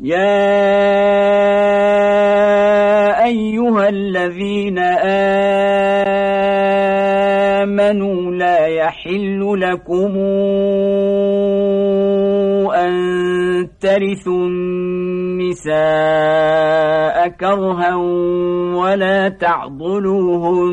يا أيها الذين آمنوا لا يحل لكم أن ترثوا النساء كرها ولا تعضلوهن